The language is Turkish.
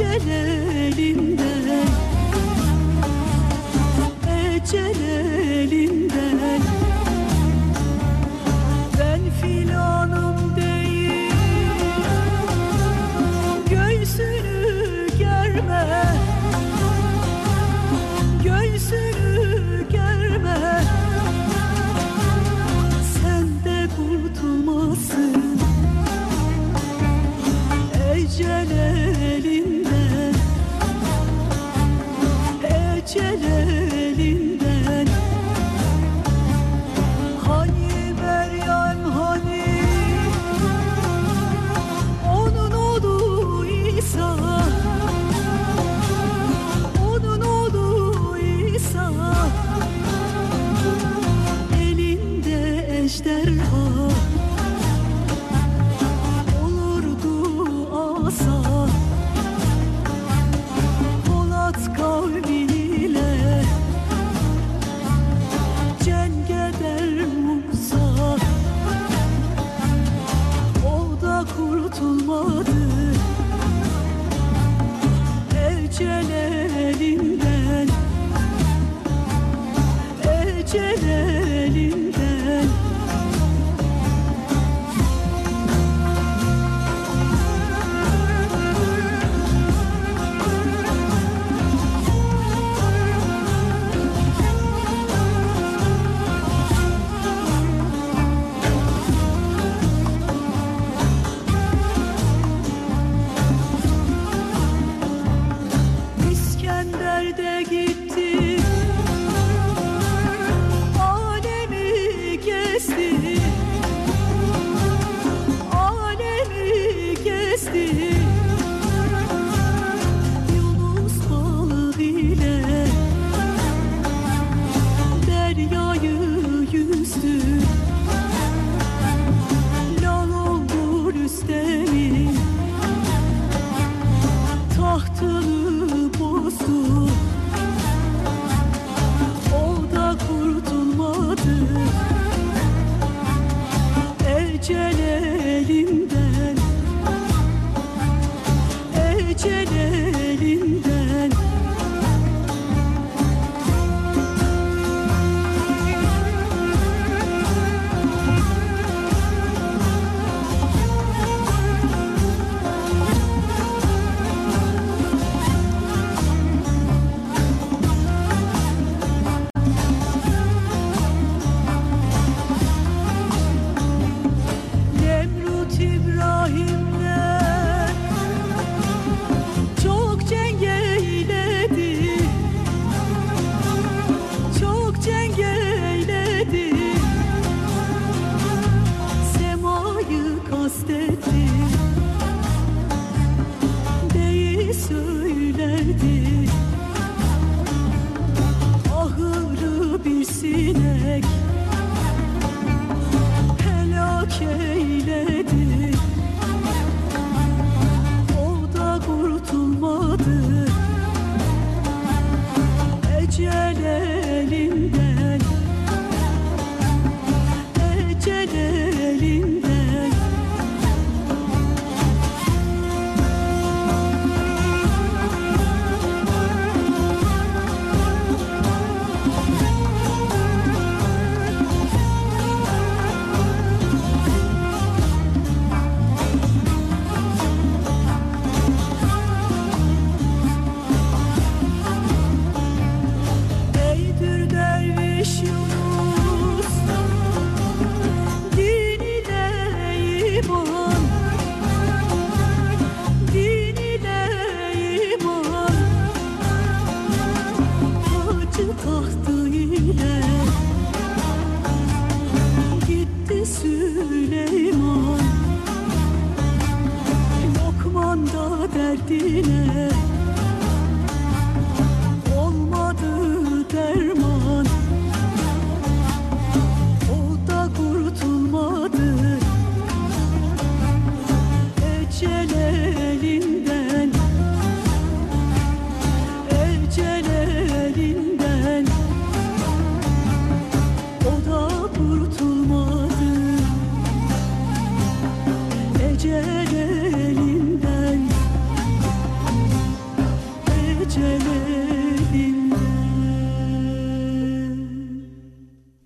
ecel elimden Ecel elimden Celal'in elinden Ecel elinden You. Süleyman. Lokman da derdine